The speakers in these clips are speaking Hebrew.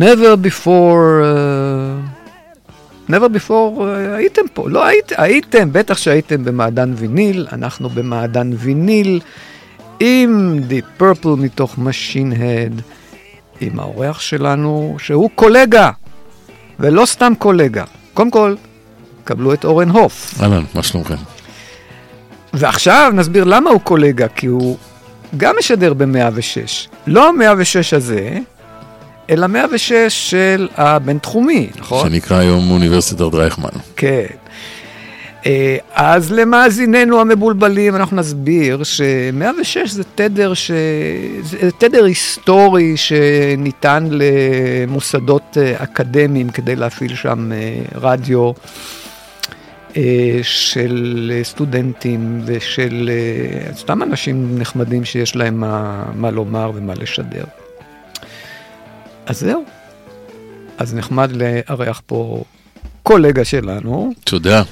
Never before, uh, never before uh, הייתם פה, לא היית, הייתם, בטח שהייתם במעדן ויניל, אנחנו במעדן ויניל עם Deep Purple מתוך Machine Head, עם האורח שלנו, שהוא קולגה, ולא סתם קולגה. קודם כל, קבלו את אורן הוף. אהלן, מה שלומכם? ועכשיו נסביר למה הוא קולגה, כי הוא גם משדר ב-106. לא ה-106 הזה, אלא 106 של הבינתחומי, נכון? שנקרא היום אוניברסיטת רייכמן. כן. אה, אז למאזיננו המבולבלים אנחנו נסביר ש-106 זה תדר, ש... זה תדר היסטורי שניתן למוסדות אה, אקדמיים כדי להפעיל שם אה, רדיו של סטודנטים ושל סתם אנשים נחמדים שיש להם מה, מה לומר ומה לשדר. אז זהו. אז נחמד לארח פה קולגה שלנו, תודה,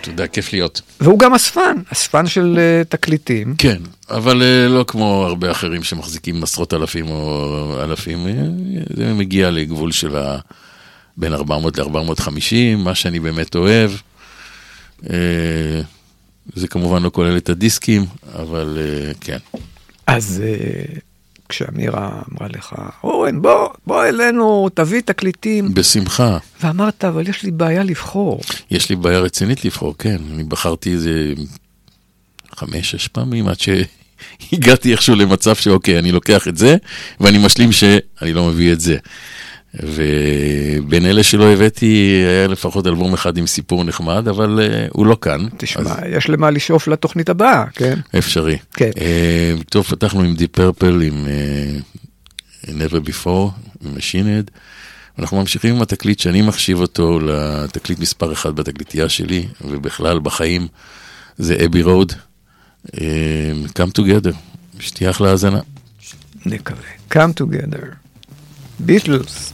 תודה, כיף להיות. והוא גם אספן, אספן של uh, תקליטים. כן, אבל אה, לא כמו הרבה אחרים שמחזיקים עשרות אלפים או אלפים, אה, זה מגיע לגבול של ה... בין 400 ל-450, מה שאני באמת אוהב. אה, זה כמובן לא כולל את הדיסקים, אבל אה, כן. אז אה, כשאמירה אמרה לך, אורן, בוא, בוא אלינו, תביא תקליטים. בשמחה. ואמרת, אבל יש לי בעיה לבחור. יש לי בעיה רצינית לבחור, כן. אני בחרתי איזה חמש, שש פעמים עד שהגעתי איכשהו למצב שאוקיי, אני לוקח את זה, ואני משלים שאני לא מביא את זה. ובין אלה שלא הבאתי, היה לפחות אלבום אחד עם סיפור נחמד, אבל אה, הוא לא כאן. תשמע, אז יש למה לשאוף לתוכנית הבאה, כן? אפשרי. כן. אה, טוב, פתחנו עם דיפ פרפל, עם אה, Never Before, עם Machine Head. אנחנו ממשיכים עם התקליט שאני מחשיב אותו לתקליט מספר אחד בתקליטייה שלי, ובכלל בחיים, זה Abbey Road, uh, Come Together. שתהיה אחלה האזנה. נקווה. Come together. ביטלס.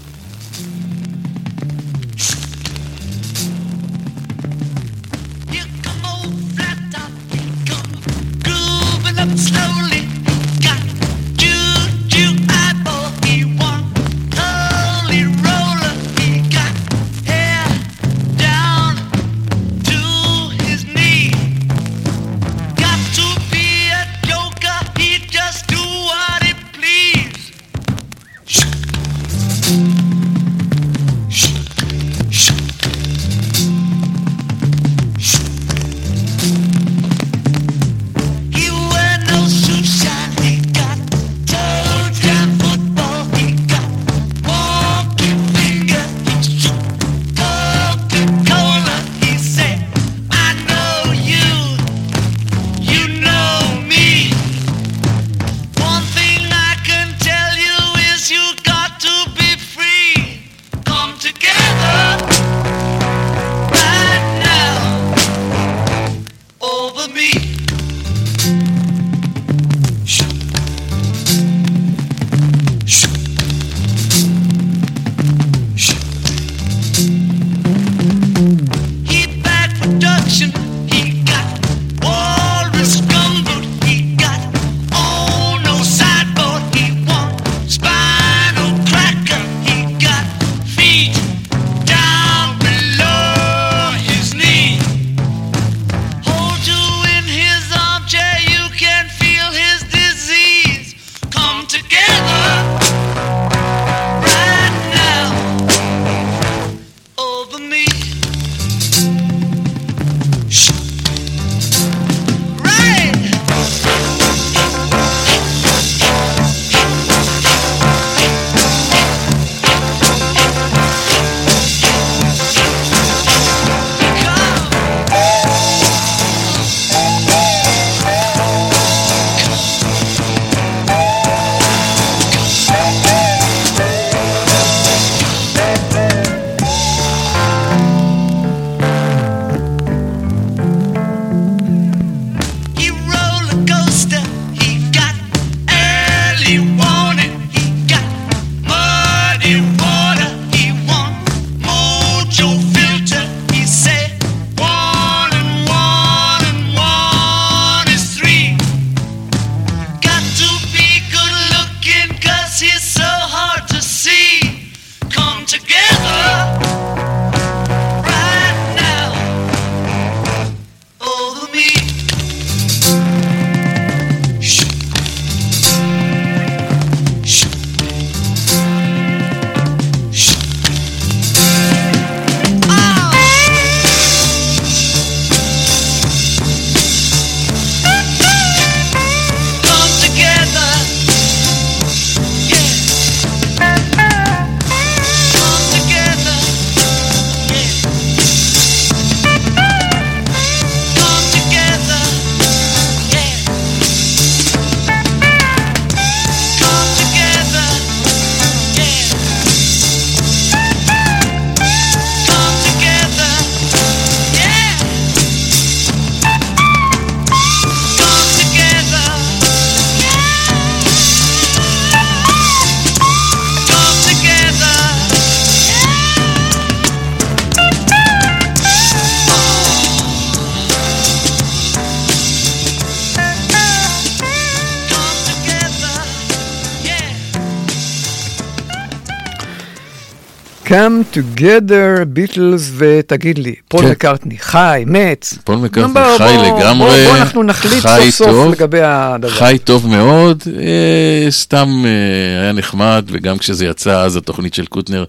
Come Together, ביטלס, ותגיד לי, פול כן. מקארטני, חי, מת. פול מקארטני בוא, חי בוא, לגמרי, בוא, בוא אנחנו נחליט סוף סוף טוב, לגבי הדבר. חי טוב מאוד, אה, סתם אה, היה נחמד, וגם כשזה יצא אז התוכנית של קוטנר,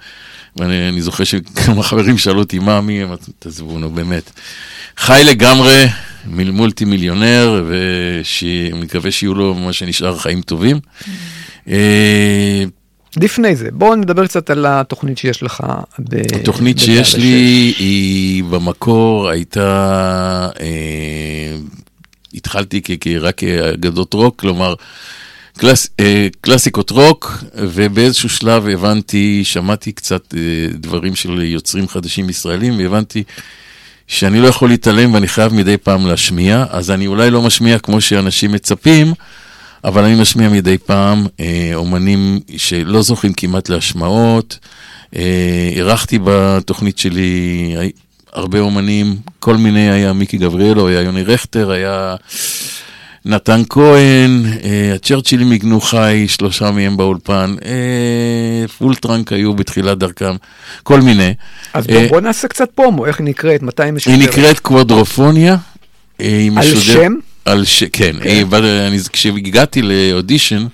ואני אני זוכר שכמה חברים שאלו אותי מה, מי הם, תעזבו, נו באמת. חי לגמרי, מולטי מיליונר, ומקווה שיהיו לו מה שנשאר חיים טובים. אה, לפני זה, בואו נדבר קצת על התוכנית שיש לך. ב- התוכנית שיש לי היא במקור הייתה, אה, התחלתי כ- כ- רק כאגדות רוק, כלומר קלאס, אה, קלאסיקות רוק, ובאיזשהו שלב הבנתי, שמעתי קצת אה, דברים של יוצרים חדשים ישראלים, והבנתי שאני לא יכול להתעלם ואני חייב מדי פעם להשמיע, אז אני אולי לא משמיע כמו שאנשים מצפים, אבל אני משמיע מדי פעם אה, אומנים שלא זוכים כמעט להשמעות. אה, אירחתי בתוכנית שלי הרבה אומנים, כל מיני, היה מיקי גבריאלוב, היה יוני רכטר, היה נתן כהן, אה, הצ'רצ'ילים ניגנו חי, שלושה מהם באולפן, אה, Full Trunk היו בתחילת דרכם, כל מיני. אז אה, בואו בוא נעשה קצת פרומו, איך היא נקראת, מתי היא משודרת. היא נקראת קוואדרופוניה. אה, היא על משודר- שם? על ש... כן. היא בא- אני- כשהגעתי לאודישן,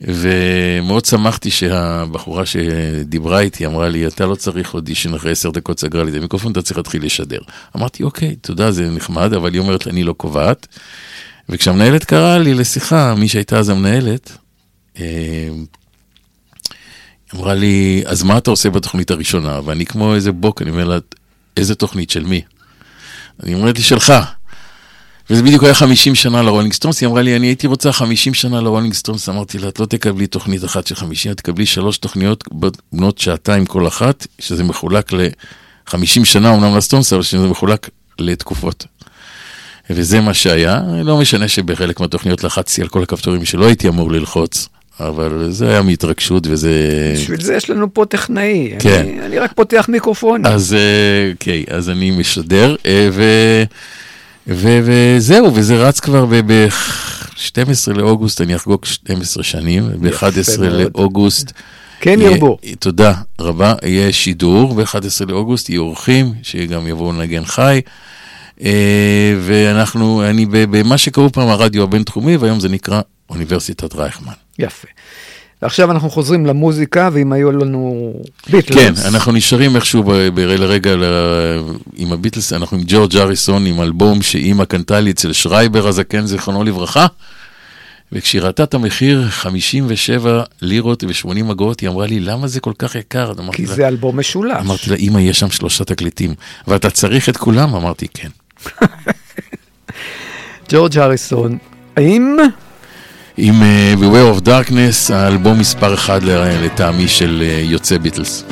ומאוד שמחתי שהבחורה שדיברה איתי אמרה לי, אתה לא צריך אודישן אחרי עשר דקות סגרה לי את המיקרופון, אתה צריך להתחיל לשדר. אמרתי, אוקיי, תודה, זה נחמד, אבל היא אומרת, אני לא קובעת. וכשהמנהלת קראה לי לשיחה, מי שהייתה אז המנהלת, אה, אמרה לי, אז מה אתה עושה בתוכנית הראשונה? ואני כמו איזה בוק, אני אומר לה, איזה תוכנית, של מי? אני אומרת לי, שלך. וזה בדיוק היה 50 שנה לרולינג סטונס, היא אמרה לי, אני הייתי רוצה 50 שנה לרולינג סטונס, אמרתי לה, את לא תקבלי תוכנית אחת של 50, את תקבלי שלוש תוכניות בנות שעתיים כל אחת, שזה מחולק ל-50 שנה אמנם לסטונס, אבל שזה מחולק לתקופות. וזה מה שהיה, לא משנה שבחלק מהתוכניות לחצתי על כל הכפתורים שלא הייתי אמור ללחוץ, אבל זה היה מהתרגשות וזה... בשביל זה יש לנו פה טכנאי. כן. אני- אני רק פותח מיקרופון. אז אה, אוקיי, אז אני משדר, אה, ו... ו- וזהו, וזה רץ כבר ב-12 לאוגוסט, אני אחגוג 12 שנים, ב-11 מאוד. לאוגוסט. כן ירבו. תודה רבה, יהיה שידור, ב-11 לאוגוסט יהיו אורחים, שגם יבואו לנגן חי. אה, ואנחנו, אני במה שקראו פעם הרדיו הבינתחומי, והיום זה נקרא אוניברסיטת רייכמן. יפה. ועכשיו אנחנו חוזרים למוזיקה, ואם היו לנו ביטלס. כן, אנחנו נשארים איכשהו ב- ב- לרגע ל- עם הביטלס, אנחנו עם ג'ורג' אריסון, עם אלבום שאימא קנתה לי אצל שרייבר הזקן, זיכרונו לברכה. וכשהיא ראתה את המחיר, 57 לירות ו-80 אגורות, היא אמרה לי, למה זה כל כך יקר? כי לה- זה אלבום משולש. אמרתי לה, אמא, יש שם שלושה תקליטים, ואתה צריך את כולם? אמרתי, כן. ג'ורג' הריסון, האם עם uh, Beware of Darkness, האלבום מספר אחד לטעמי של uh, יוצא ביטלס.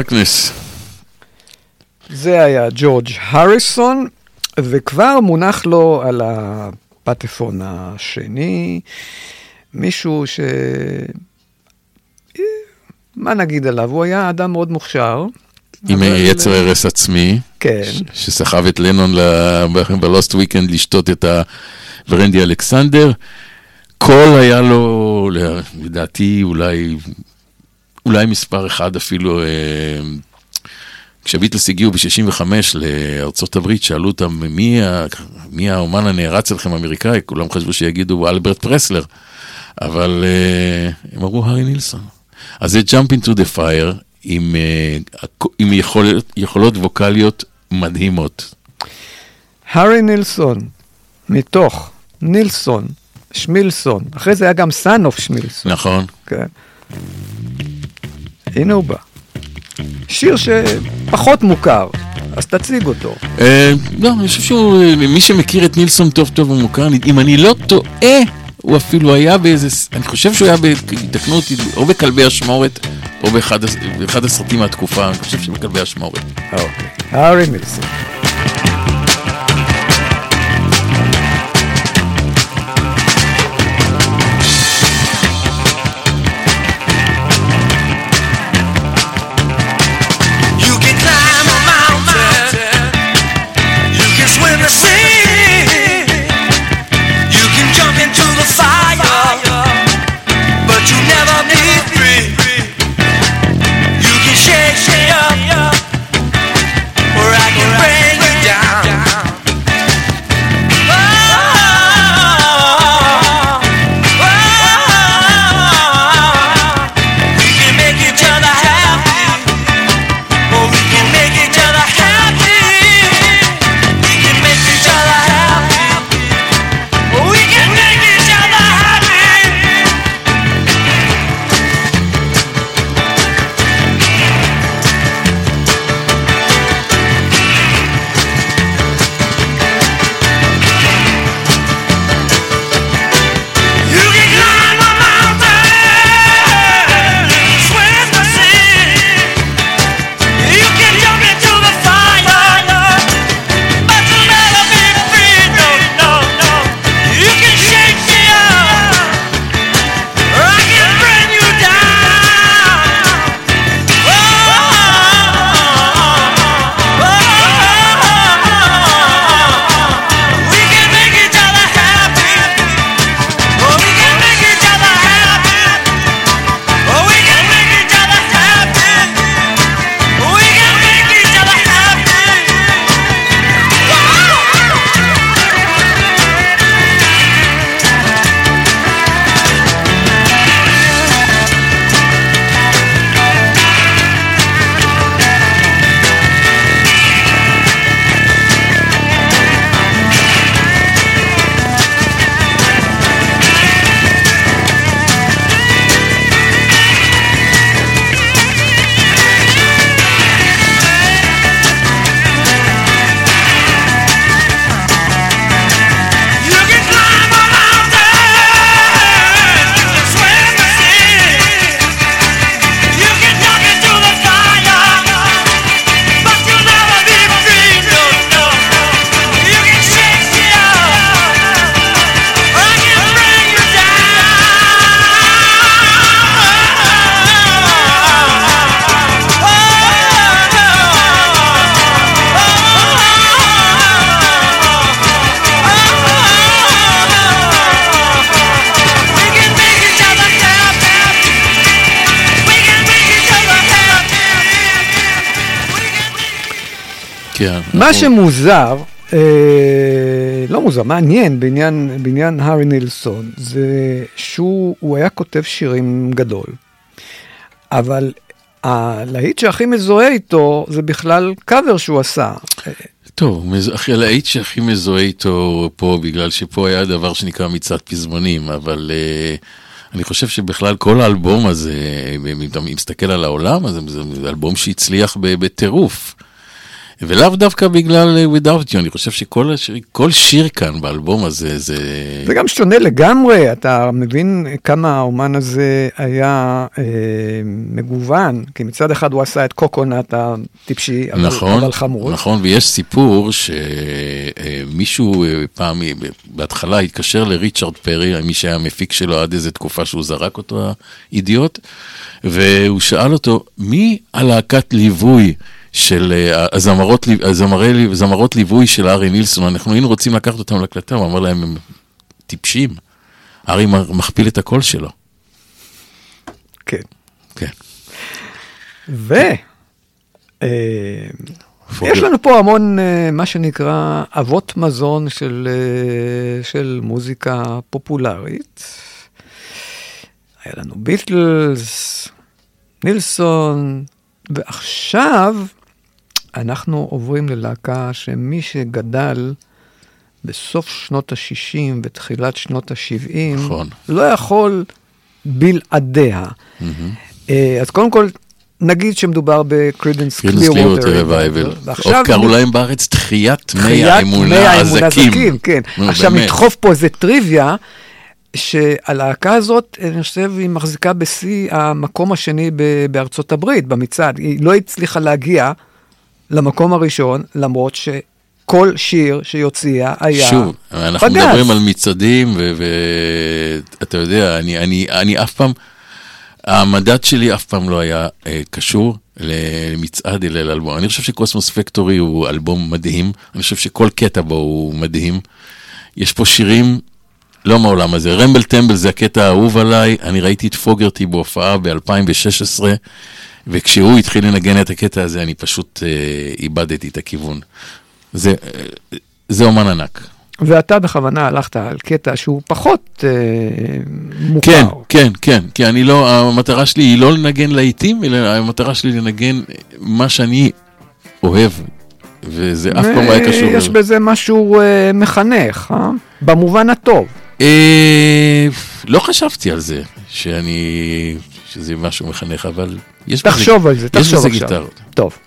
Darkness. זה היה ג'ורג' הריסון, וכבר מונח לו על הפטפון השני מישהו ש... אה, מה נגיד עליו? הוא היה אדם מאוד מוכשר. עם אבל- יצר הרס עצמי, כן. שסחב את לנון בלוסט וויקנד לשתות את הוורנדי אלכסנדר. קול היה לו, לדעתי, אולי, אולי מספר אחד אפילו, אה, כשהביטלס הגיעו ב-65 לארצות הברית, שאלו אותם, מי, ה- מי האומן הנערץ עליכם האמריקאי? כולם חשבו שיגידו אלברט פרסלר, אבל אה, הם אמרו הארי נילסון. אז זה Jump into the Fire עם, אה, עם יכולות, יכולות ווקאליות מדהימות. הארי נילסון, מתוך נילסון, שמילסון, אחרי זה היה גם סאנוף שמילסון, נכון. כן. הנה הוא בא. שיר שפחות מוכר, אז תציג אותו. אה, לא, אני חושב שהוא, אה, מי שמכיר את נילסון טוב טוב הוא מוכר, אם אני לא טועה, הוא אפילו היה באיזה, אני חושב שהוא היה, יתקנו אותי, או בכלבי אשמורת, או באחד הס- באחד הסרטים מהתקופה, אני חושב שבכלבי אשמורת. אוקיי. הארי נילסון. כן. מה שמוזר, אה, לא מוזר, מעניין בעניין, בעניין הארי נילסון, זה שהוא הוא היה כותב שירים גדול, אבל הלהיט שהכי מזוהה איתו זה בכלל קאבר שהוא עשה. טוב, הכי הלהיט שהכי מזוהה איתו פה, בגלל שפה היה דבר שנקרא מצעד פזמונים, אבל uh, אני חושב שבכלל כל האלבום הזה, אם אתה מסתכל על העולם, אז זה, אלבום שהצליח בטירוף. ולאו דווקא בגלל אה, Without You, אני חושב שכל השיר, כל שיר כאן באלבום הזה זה... זה גם שונה לגמרי, אתה מבין כמה האומן הזה היה אה, מגוון, כי מצד אחד הוא עשה את קוקונט הטיפשי, נכון, אבל חמוד. נכון, ויש סיפור שמישהו פעם, אה, בהתחלה התקשר לריצ'רד פרי, מי שהיה המפיק שלו עד איזה תקופה שהוא זרק אותו, האידיוט, והוא שאל אותו, מי הלהקת ליווי של אה, הזמרות, הזמרי, זמרות ליווי של ארי נילסון, אנחנו היינו רוצים לקחת אותם להקלטה, הוא אמר להם, הם טיפשים, ארי מכפיל את הקול שלו. כן. כן. ו... אה, יש לנו פה המון, אה, מה שנקרא, אבות מזון של, של מוזיקה פופולרית. היה לנו ביטלס, נילסון, ועכשיו אנחנו עוברים ללהקה שמי שגדל בסוף שנות ה-60 ותחילת שנות ה-70, נכון. לא יכול בלעדיה. אה, אז קודם כל, נגיד שמדובר ב Creedence Creedence Clearwater Clearwater Revival. או קראו להם בארץ תחיית מי האמונה הזכים. כן. עכשיו. נדחוף פה איזה טריוויה, שהלהקה הזאת, אני חושב, היא מחזיקה בשיא המקום השני בארצות הברית, במצעד. היא לא הצליחה להגיע למקום הראשון, למרות שכל שיר שהיא הוציאה היה שוב, אנחנו בגז. מדברים על מצעדים, ואתה יודע, אני, אני, אני אף פעם, המדד שלי אף פעם לא היה אה, קשור למצעד אלא לאלבום. אני חושב שקוסמוס פקטורי הוא אלבום מדהים, אני חושב שכל קטע בו הוא מדהים. יש פה שירים לא מהעולם הזה. רמבל טמבל זה הקטע האהוב עליי, אני ראיתי את פוגרטי בהופעה ב-2016, וכשהוא התחיל לנגן את הקטע הזה, אני פשוט אה, איבדתי את הכיוון. זה, אה, זה אומן ענק. ואתה בכוונה הלכת על קטע שהוא פחות אה, מוכר. כן, כן, כן, כי אני לא, המטרה שלי היא לא לנגן להיטים, אלא המטרה שלי לנגן מה שאני אוהב, וזה אף פעם לא היה קשור. יש בזה משהו אה, מחנך, אה? במובן הטוב. אה, לא חשבתי על זה, שאני, שזה משהו מחנך, אבל יש בזה, תחשוב על זה, יש תחשוב בזה עכשיו. גיטרות. טוב.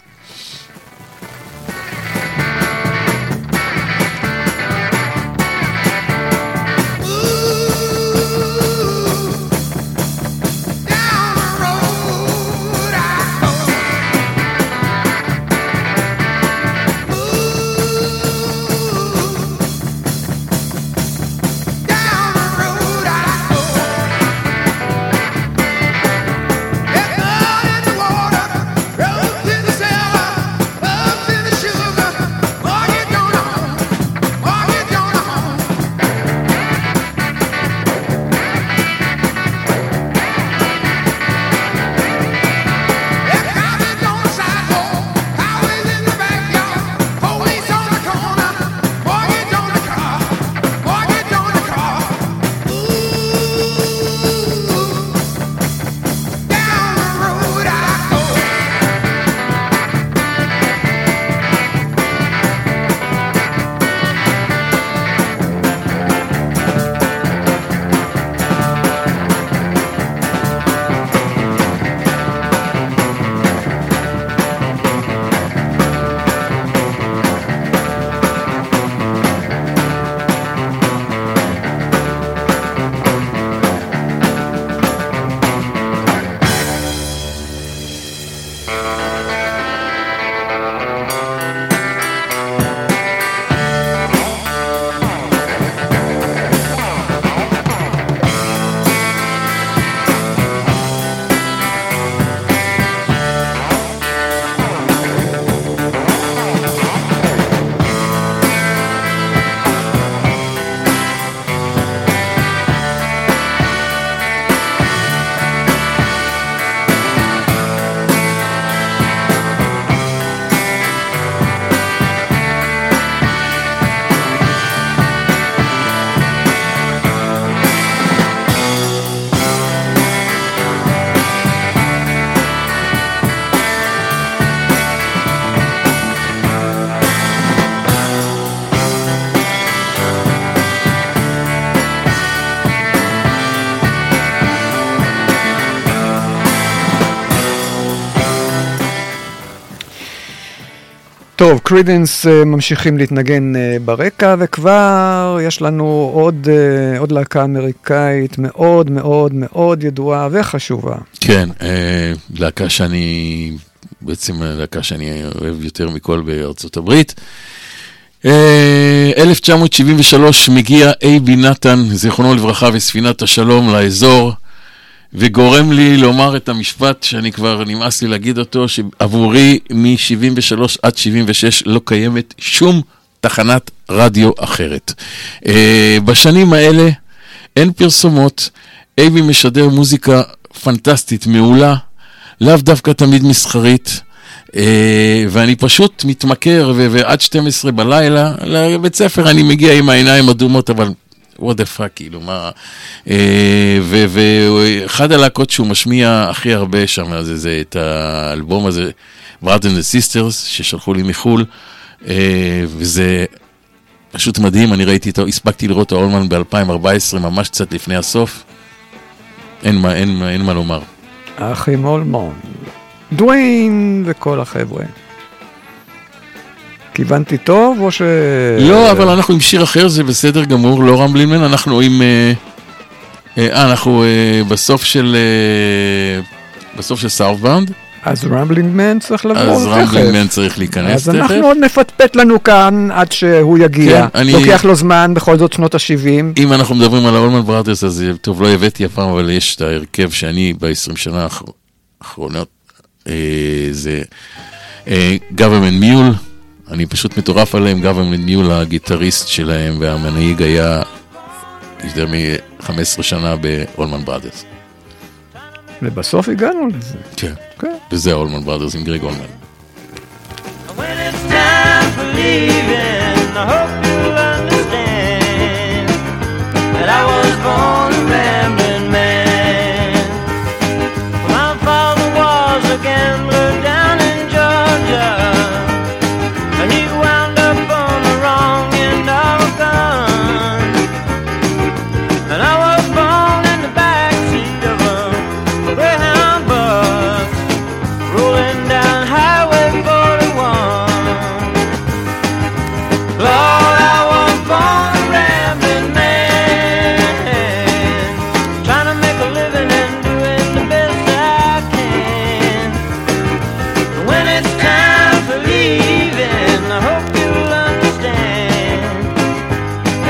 קרידנס ממשיכים להתנגן אה, ברקע, וכבר יש לנו עוד, אה, עוד להקה אמריקאית מאוד מאוד מאוד ידועה וחשובה. כן, אה, להקה שאני, בעצם להקה שאני אוהב יותר מכל בארצות הברית. אה, 1973 מגיע אייבי נתן, זיכרונו לברכה, וספינת השלום לאזור, וגורם לי לומר את המשפט שאני כבר נמאס לי להגיד אותו, שעבורי מ-73 עד 76 לא קיימת שום תחנת רדיו אחרת. אה, בשנים האלה אין פרסומות, אייבי משדר מוזיקה פנטסטית, מעולה, לאו דווקא תמיד מסחרית. אה, ואני פשוט מתמכר, ועד 12 בלילה, לבית ספר אני מגיע עם העיניים אדומות, אבל what the fuck, כאילו, מה... אה, ואחד הלהקות שהוא משמיע הכי הרבה שם, זה, זה את האלבום הזה, Brothers and Sisters, ששלחו לי מחו"ל, אה, וזה פשוט מדהים, אני ראיתי אותו, הספקתי לראות את האולמן ב-2014, ממש קצת לפני הסוף. אין מה, אין, אין מה לומר. האחים אולמון, דוויין וכל החבר'ה. כיוונתי טוב או ש... לא, אבל אנחנו עם שיר אחר, זה בסדר גמור, לא רם בלינמן, אנחנו עם... אה, אה, אנחנו אה, בסוף של... אה, בסוף של Southbound, אז Ramblin' Man צריך לבוא אז תכף. Ramblin' Man צריך להיכנס אז תכף. אנחנו עוד נפטפט לנו כאן עד שהוא יגיע. כן, אני- לוקח לו זמן, בכל זאת שנות ה-70. אם אנחנו מדברים על האולמן בראדרס, אז אה, טוב, לא הבאתי הפעם, אבל יש את ההרכב שאני ב-20 שנה האחר- האחרונות, אה, זה אה, Government Mule, אני פשוט מטורף עליהם, Government Mule, הגיטריסט שלהם והמנהיג היה יותר מ-15 שנה באולמן בראדרס. ובסוף הגענו לזה. כן. כן. וזה האולמן בראדרס עם גרג אולמן. Hope you'll understand that I was born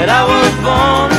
that I was born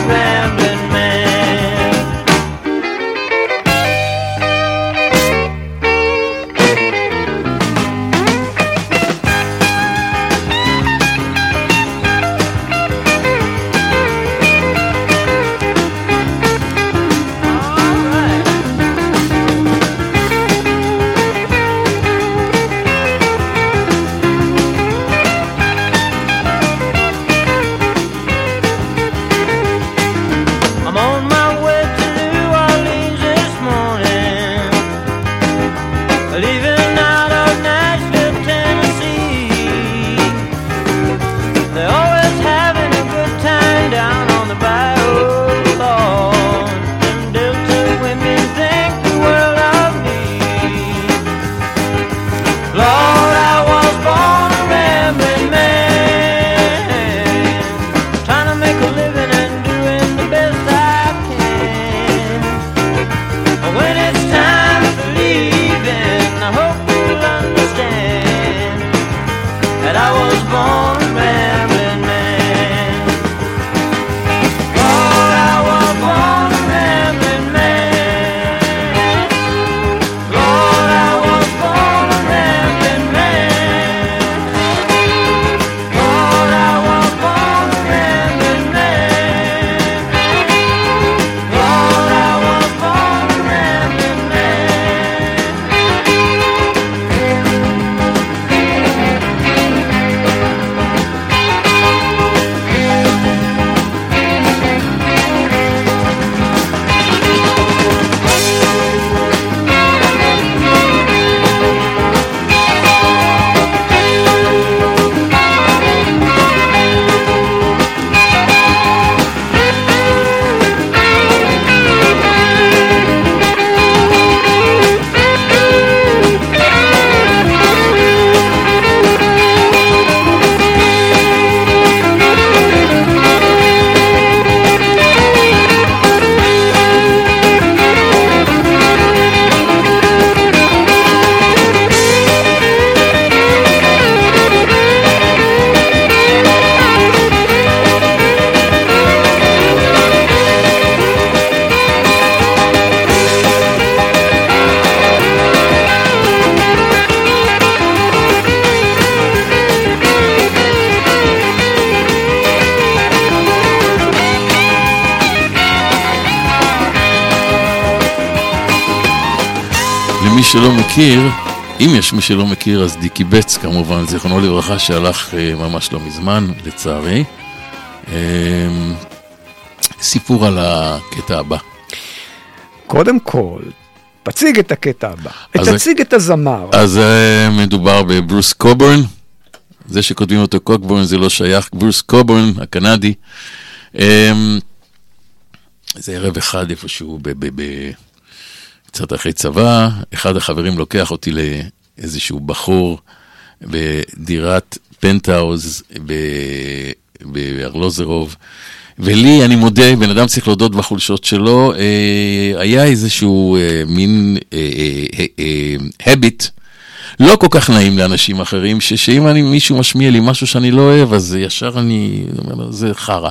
מכיר, אם יש מי שלא מכיר, אז דיקי בץ כמובן, זיכרונו לברכה, שהלך אה, ממש לא מזמן, לצערי. אה, סיפור על הקטע הבא. קודם כל, תציג את הקטע הבא. אז- תציג את הזמר. אז מדובר בברוס קוברן, זה שכותבים אותו קוקבורן זה לא שייך, ברוס קוברן, הקנדי. אה, זה ערב אחד איפשהו, ב- ב- ב- קצת אחרי צבא, אחד החברים לוקח אותי לאיזשהו בחור בדירת פנטהאוז בארלוזרוב. ולי, אני מודה, בן אדם צריך להודות בחולשות שלו, אה, היה איזשהו אה, מין אה, אה, אה, הביט, לא כל כך נעים לאנשים אחרים, ש- שאם אני, מישהו משמיע לי משהו שאני לא אוהב, אז ישר אני אומר זה חרא.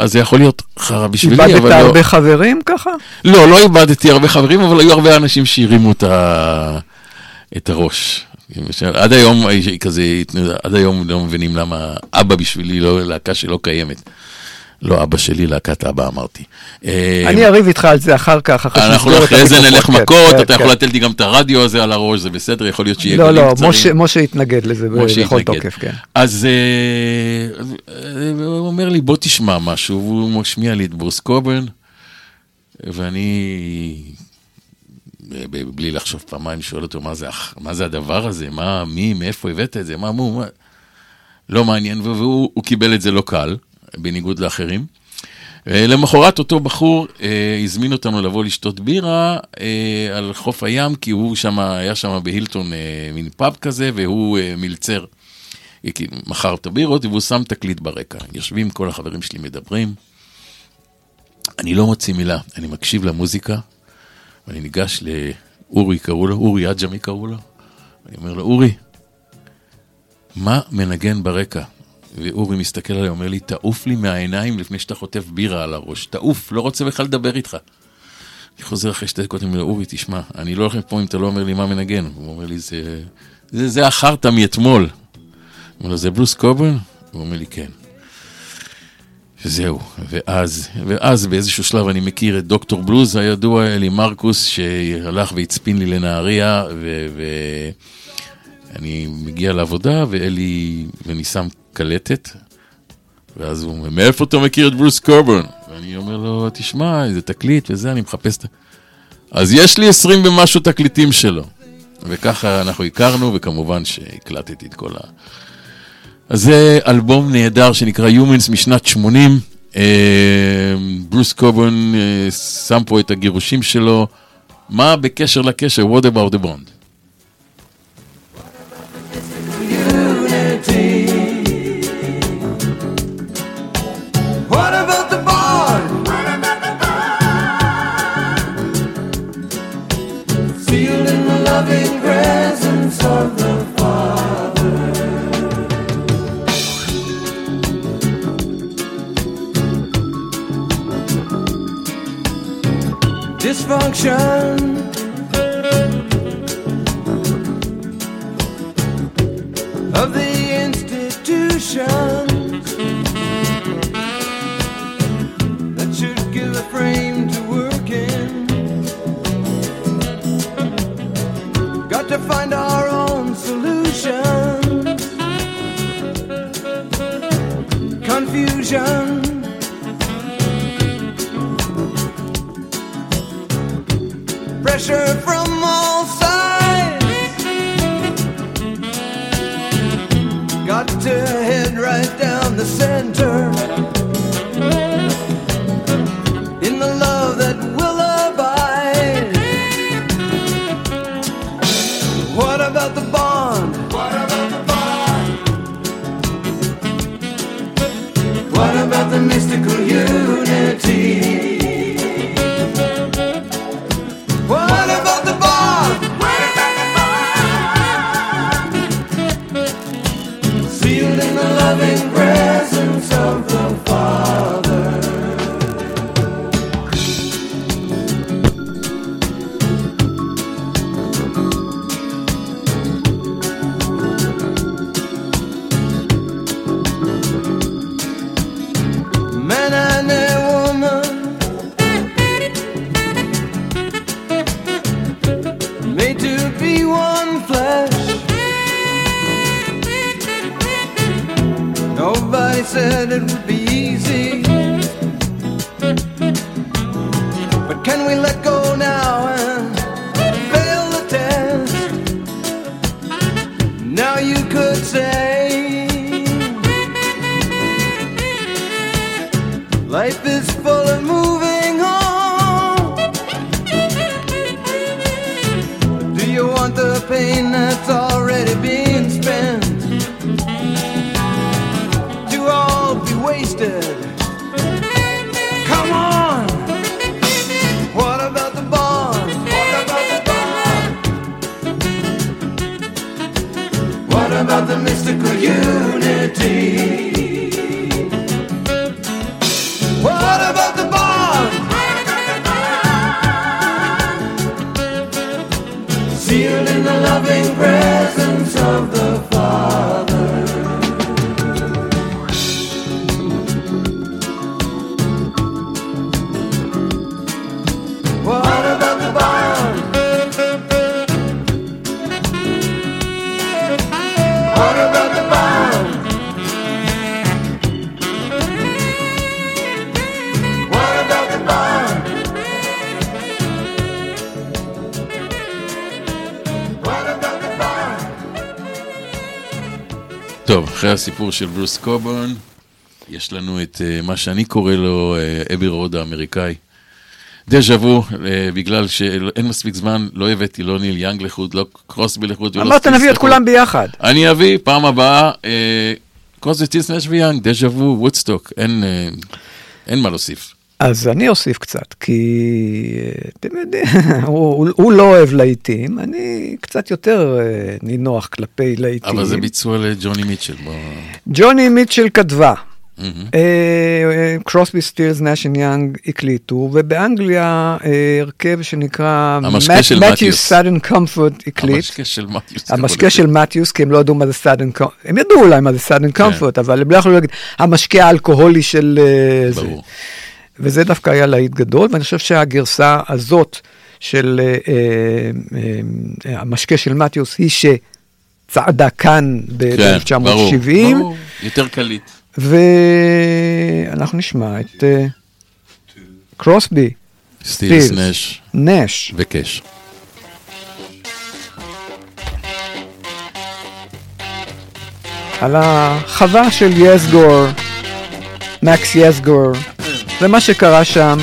אה, אז זה יכול להיות חרא בשבילי, אבל איבדת לא... הרבה חברים ככה? לא, לא איבדתי הרבה חברים, אבל היו הרבה אנשים שהרימו את, ה... את הראש. למשל, עד היום, היא כזה, עד היום לא מבינים למה אבא בשבילי לא להקה שלא קיימת. לא אבא שלי, להקת אבא אמרתי. אה, אני אריב איתך על זה אחר כך, אחרי אנחנו שנסגור את אחרי זה המיקרופון. נלך מכות, כן, אתה יכול כן. לתת לי גם את הרדיו הזה על הראש, זה בסדר, יכול להיות שיהיה לא, גלים לא, קצרים. משה- משה התנגד לזה בכל. תוקף, כן. אז אה, אה, הוא אומר לי, בוא תשמע משהו, והוא משמיע לי את ברוס קוברן, ואני, ב- בלי לחשוב פעמיים, שואל אותו, מה זה, הח- מה זה הדבר הזה? מה, מי, מאיפה הבאת את זה? מה, מו, מה? לא מעניין, והוא הוא קיבל את זה לא קל, בניגוד לאחרים. אה, למחרת אותו בחור אה, הזמין אותנו לבוא לשתות בירה אה, על חוף הים, כי הוא שם, היה שם בהילטון אה, מין פאב כזה, והוא אה, מלצר. אה, מכר את הבירות, והוא שם תקליט ברקע. יושבים כל החברים שלי מדברים. אני לא מוציא מילה, אני מקשיב למוזיקה, ואני ניגש לאורי, קראו לו, אורי עג'מי קראו לו. אני אומר לו, אורי, מה מנגן ברקע? ואורי מסתכל עליי, אומר לי, תעוף לי מהעיניים לפני שאתה חוטף בירה על הראש. תעוף, לא רוצה בכלל לדבר איתך. אני חוזר אחרי שתי דקות, אני אומר לו, אורי, תשמע, אני לא הולך מפה אם אתה לא אומר לי מה מנגן. הוא אומר לי, זה, זה, זה החרטא מאתמול. אומר לו, זה בלוס קוברן? הוא אומר לי, כן. וזהו, ואז, ואז באיזשהו שלב אני מכיר את דוקטור בלוז הידוע, אלי מרקוס, שהלך והצפין לי לנהריה, ואני מגיע לעבודה, ואלי, ואני שם קלטת, ואז הוא אומר, מאיפה אתה מכיר את ברוס קורברן? ואני אומר לו, תשמע, איזה תקליט וזה, אני מחפש את... ה-" אז יש לי עשרים ומשהו תקליטים שלו. וככה אנחנו הכרנו, וכמובן שהקלטתי את כל ה... אז זה אלבום נהדר שנקרא Humans משנת 80. אה, ברוס קוברן אה, שם פה את הגירושים שלו. מה בקשר לקשר? What about the bond? Dysfunction. Of the that should give a frame to work in. Got to find our Pressure from all sides. About the mystical unity? What about the bond? Sealed in the loving presence of the אחרי הסיפור של ברוס קוברן, יש לנו את אה, מה שאני קורא לו אה, Abbey Road האמריקאי. דז'ה וו, אה, בגלל שאין מספיק זמן, לא הבאתי לא ניל יאנג לחוד, לא קרוסבי לחוד. אמרת נביא את. כולם ביחד. אני אביא, פעם הבאה, אה, קרוסבי סטילס נש ויאנג, דז'ה וו, וודסטוק, אין מה להוסיף. אז אני אוסיף קצת, כי אתם יודעים, הוא, הוא- לא אוהב להיטים, אני קצת יותר אה, נינוח כלפי להיטים. אבל זה ביצוע לג'וני מיטשל. בוא... ג'וני מיטשל כתבה, קרוסבי סטילס נש and יאנג הקליטו, ובאנגליה אה, הרכב שנקרא מתיוס. Southern Comfort הקליט. המשקה של מתיוס. המשקה של מתיוס, כי הם לא ידעו מה זה Southern Comfort, הם ידעו אולי מה זה Southern Comfort, אבל הם לא יכלו להגיד, המשקה האלכוהולי של אה, זה. ברור. וזה דווקא היה להיט גדול, ואני חושב שהגרסה הזאת של אה, אה, אה, המשקה של מתיוס היא שצעדה כאן כן, ברור, ב-1970, ברור, יותר קליט. ואנחנו נשמע את קרוסבי, סטילס סטילס. נש נש. וקש. על החווה של יסגור, מקס יסגור, ומה שקרה שם.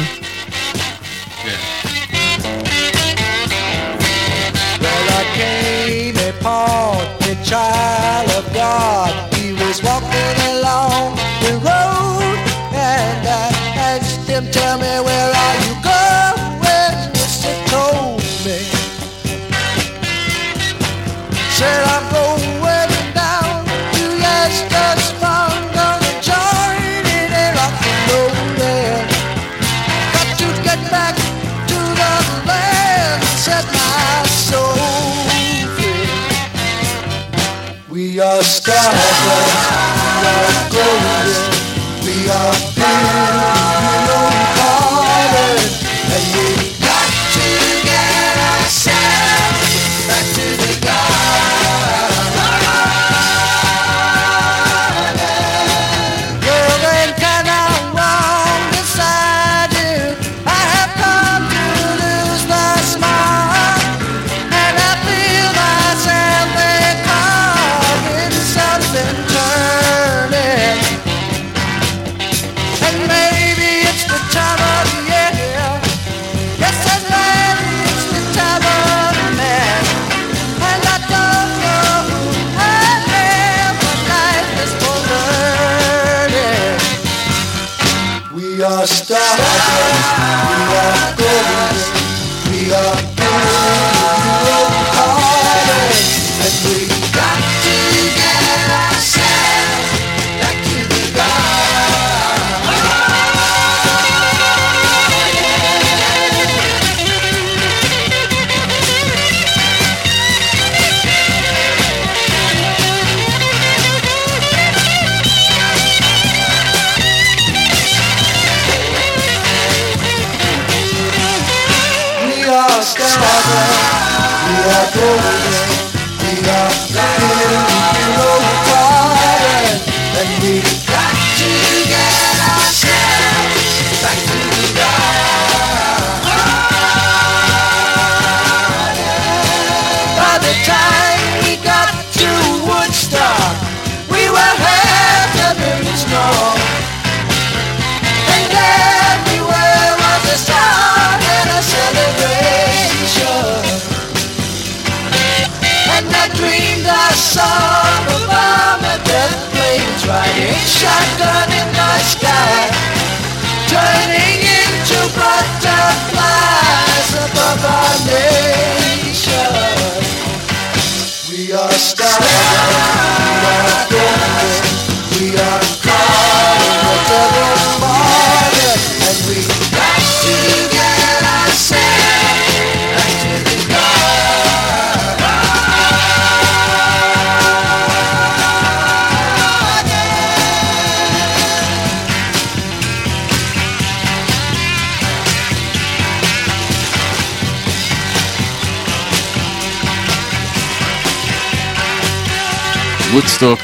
וודסטוק.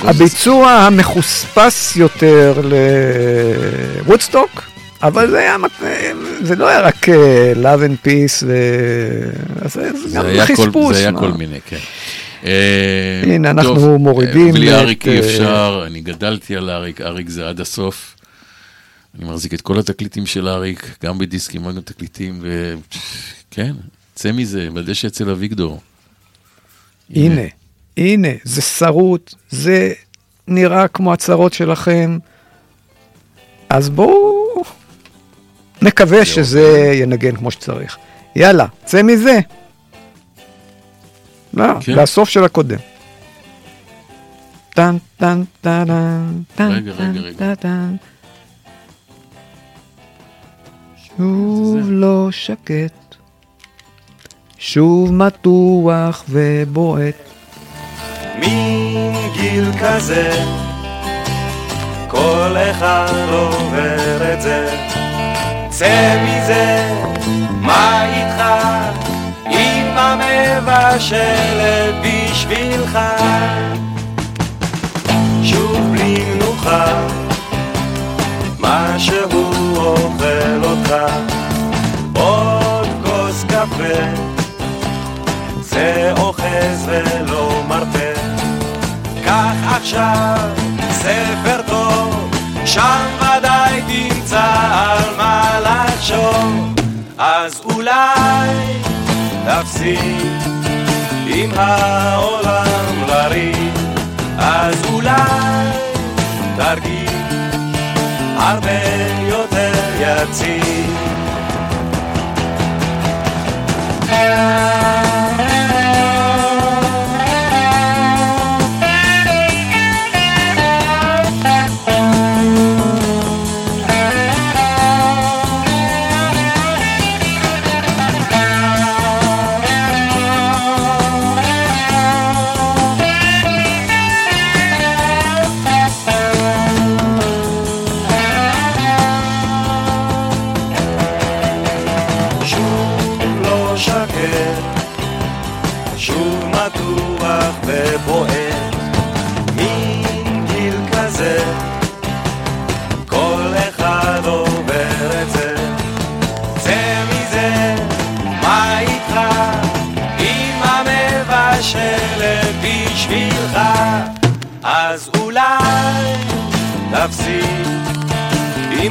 הביצוע המחוספס יותר לוודסטוק, אבל זה היה, זה לא היה רק אה, Love and Peace, ו... זה זה גם היה כל- חספוס. זה היה. כל מיני, כן. אה, הנה, אנחנו טוב, מורידים אה, בלי את, אריק אי אה, אפשר, אני גדלתי על אריק, אריק זה עד הסוף. אני מחזיק את כל התקליטים של אריק, גם בדיסקים, גם בתקליטים, וכן, צא מזה, בדשא אצל אביגדור. הנה, הנה, זה שרוט, זה נראה כמו הצרות שלכם, אז בואו נקווה שזה ינגן כמו שצריך. יאללה, צא מזה. לא, כן. לסוף של הקודם. טן טן טן טן רגע, רגע, רגע. שוב לא שקט, שוב מתוח ובועט. מגיל כזה, כל אחד עובר את זה. צא מזה, מה איתך? אמא מבשלת בשבילך. שוב בלי מנוחה, מה שהוא אוכל אותך. עוד כוס קפה. זה אוחז ולא מרפה. קח עכשיו ספר טוב, שם ודאי תמצא על מה לחשוב. אז אולי תפסיק עם העולם לריב, אז אולי תרגיש הרבה יותר יציב.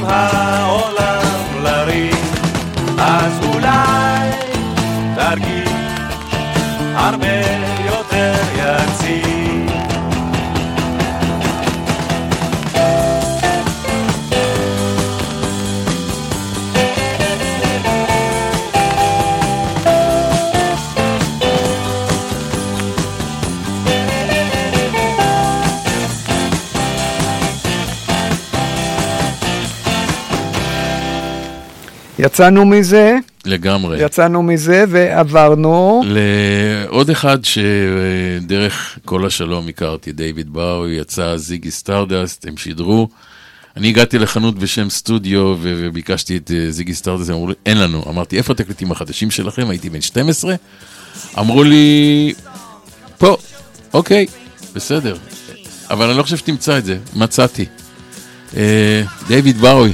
עם העולם לריב. אז אולי תרגיש הרבה יצאנו מזה, לגמרי. יצאנו מזה ועברנו. לעוד אחד שדרך כל השלום הכרתי, דיוויד בואי, יצא Ziggy Stardust, הם שידרו. אני הגעתי לחנות בשם סטודיו וביקשתי את אה, Ziggy Stardust, הם אמרו לי, אין לנו. אמרתי, איפה התקליטים החדשים שלכם? הייתי בן 12. אמרו לי, פה, אוקיי, בסדר. אבל אני לא חושב שתמצא את זה, מצאתי. אה, דיוויד באוי,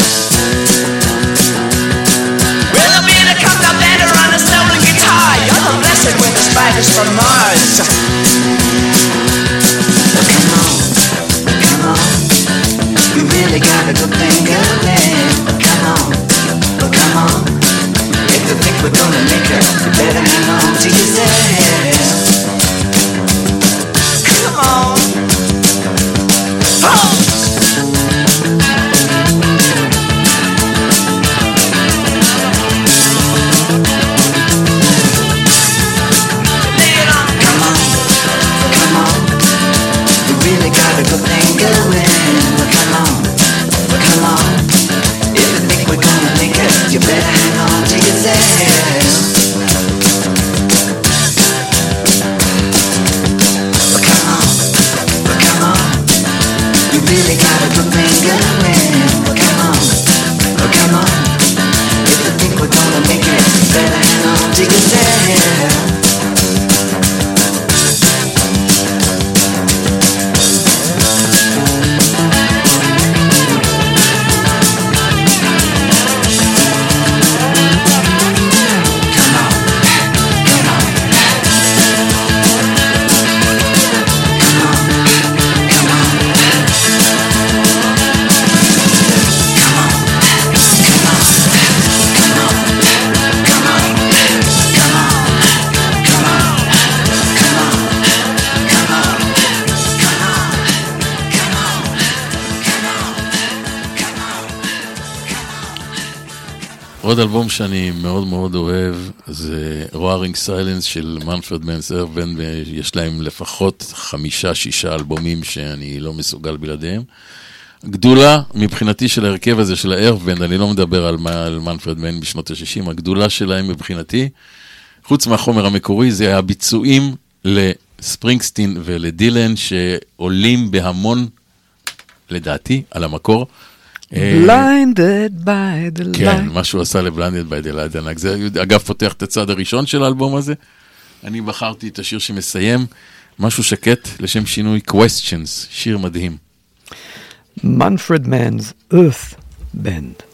spiders from Mars. Come on, come on. We really got a good thing going. Come on, come on. If you think we're gonna make it, you better hang on to yourself. אלבום שאני מאוד מאוד אוהב זה רוארינג סיילנס של מנפרד מנס ארבן, ויש להם לפחות חמישה, שישה אלבומים שאני לא מסוגל בלעדיהם. גדולה מבחינתי של ההרכב הזה של הארבן, אני לא מדבר על, על מנפרד מן בשנות ה-60, הגדולה שלהם מבחינתי, חוץ מהחומר המקורי, זה הביצועים לספרינגסטין ולדילן, שעולים בהמון, לדעתי, על המקור. אה, Blinded by the, כן. מה שהוא עשה ל Blinded by the Light ענק. זה אגב פותח את הצד הראשון של האלבום הזה. אני בחרתי את השיר שמסיים, משהו שקט לשם שינוי Questions, שיר מדהים. Manfred Mann's Earth Band.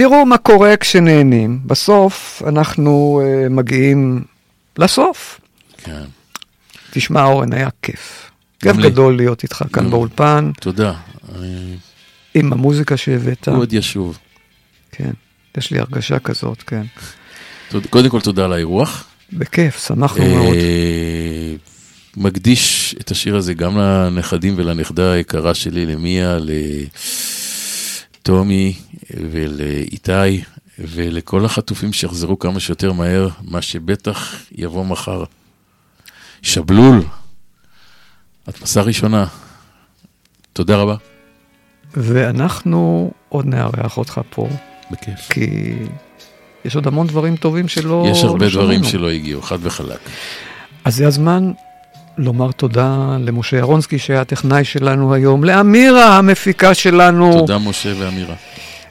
תראו מה קורה כשנהנים. בסוף אנחנו uh, מגיעים לסוף. כן. תשמע, אורן, היה כיף. כיף לי. גדול להיות איתך כאן גם. באולפן, תודה. עם המוזיקה שהבאת. הוא עוד ישוב. כן, יש לי הרגשה כזאת, כן. קודם כל תודה על האירוח. בכיף, שמחנו מאוד. אה, מקדיש את השיר הזה גם לנכדים ולנכדה היקרה שלי, למיה, לטומי ולאיתי ולכל החטופים שיחזרו כמה שיותר מהר, מה שבטח יבוא מחר. שבלול, הדפסה ראשונה. תודה רבה. ואנחנו עוד נארח אותך פה, בכיף. כי יש עוד המון דברים טובים שלא... יש הרבה לא דברים. שלא הגיעו, חד וחלק. אז זה הזמן לומר תודה למשה ירונסקי, שהיה הטכנאי שלנו היום, לאמירה המפיקה שלנו. תודה משה ואמירה.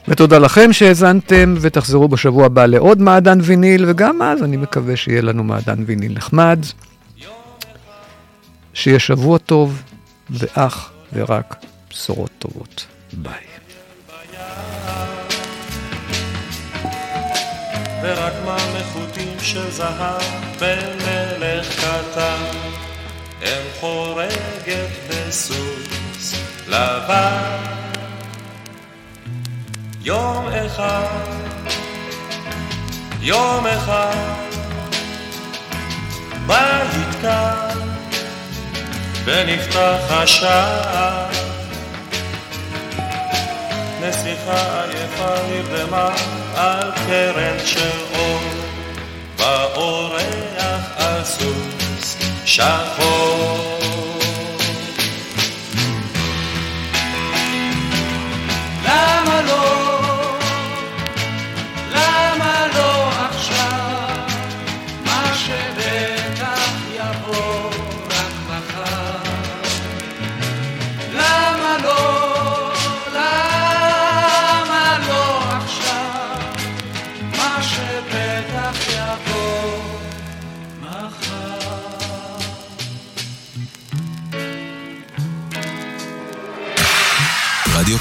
ותודה לכם שהאזנתם, ותחזרו בשבוע הבא לעוד מעדן ויניל, וגם אז אני מקווה שיהיה לנו מעדן ויניל נחמד. שיהיה שבוע טוב, ואך ורק בשורות טובות. ביי. ורק מלכותים של זהב במלך קטן, אם חורגת בסוס לבן. יום אחד, יום אחד, בית קר, ונפתח השער. נסיכה עייפה נרדמה על קרן של אור, באורח סוס שחור. למה לא?